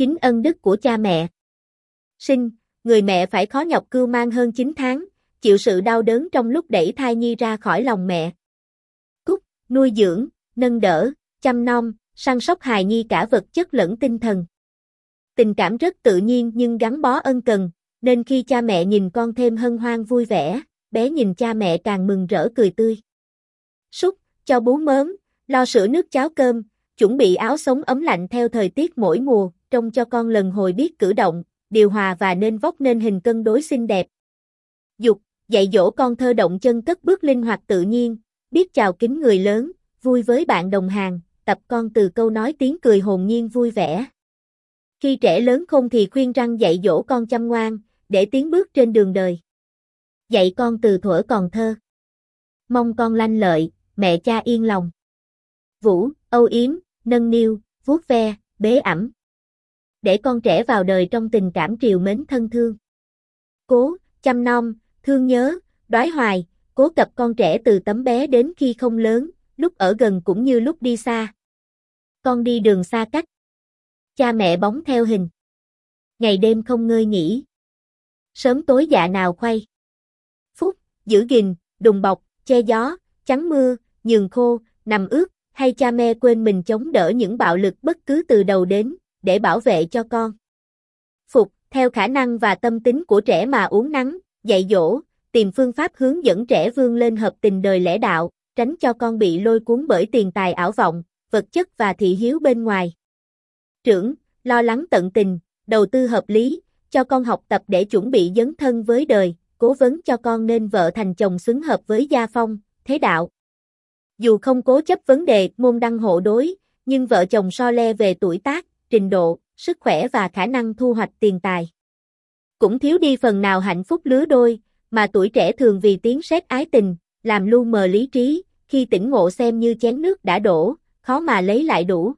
chính ân đức của cha mẹ. Sinh, người mẹ phải khó nhọc cưu mang hơn 9 tháng, chịu sự đau đớn trong lúc đẩy thai nhi ra khỏi lòng mẹ. Cúc, nuôi dưỡng, nâng đỡ, chăm nom, săn sóc hài nhi cả vật chất lẫn tinh thần. Tình cảm rất tự nhiên nhưng gắn bó ân cần, nên khi cha mẹ nhìn con thêm hân hoan vui vẻ, bé nhìn cha mẹ càng mừng rỡ cười tươi. Súc, cho bú mớm, lo sữa nước cháo cơm, chuẩn bị áo sống ấm lạnh theo thời tiết mỗi mùa, trông cho con lần hồi biết cử động, điều hòa và nên vóc nên hình cân đối xinh đẹp. Dục, dạy dỗ con thơ động chân cất bước linh hoạt tự nhiên, biết chào kính người lớn, vui với bạn đồng hàng, tập con từ câu nói tiếng cười hồn nhiên vui vẻ. Khi trẻ lớn không thì khuyên răng dạy dỗ con chăm ngoan, để tiến bước trên đường đời. Dạy con từ thuở còn thơ. Mong con lanh lợi, mẹ cha yên lòng. Vũ, âu yếm, nâng niu, vuốt ve, bế ẩm. Để con trẻ vào đời trong tình cảm triều mến thân thương. Cố, chăm nom, thương nhớ, đoái hoài, cố cập con trẻ từ tấm bé đến khi không lớn, lúc ở gần cũng như lúc đi xa. Con đi đường xa cách. Cha mẹ bóng theo hình. Ngày đêm không ngơi nghỉ. Sớm tối dạ nào khuây. Phúc, giữ gìn, đùng bọc, che gió, chắn mưa, nhường khô, nằm ướt, hay cha mẹ quên mình chống đỡ những bạo lực bất cứ từ đầu đến, để bảo vệ cho con. Phục, theo khả năng và tâm tính của trẻ mà uống nắng, dạy dỗ, tìm phương pháp hướng dẫn trẻ vươn lên hợp tình đời lẽ đạo, tránh cho con bị lôi cuốn bởi tiền tài ảo vọng, vật chất và thị hiếu bên ngoài. Trưởng, lo lắng tận tình, đầu tư hợp lý, cho con học tập để chuẩn bị dấn thân với đời, cố vấn cho con nên vợ thành chồng xứng hợp với gia phong, thế đạo. Dù không cố chấp vấn đề môn đăng hộ đối, nhưng vợ chồng so le về tuổi tác, trình độ, sức khỏe và khả năng thu hoạch tiền tài. Cũng thiếu đi phần nào hạnh phúc lứa đôi, mà tuổi trẻ thường vì tiếng sét ái tình, làm lu mờ lý trí, khi tỉnh ngộ xem như chén nước đã đổ, khó mà lấy lại đủ.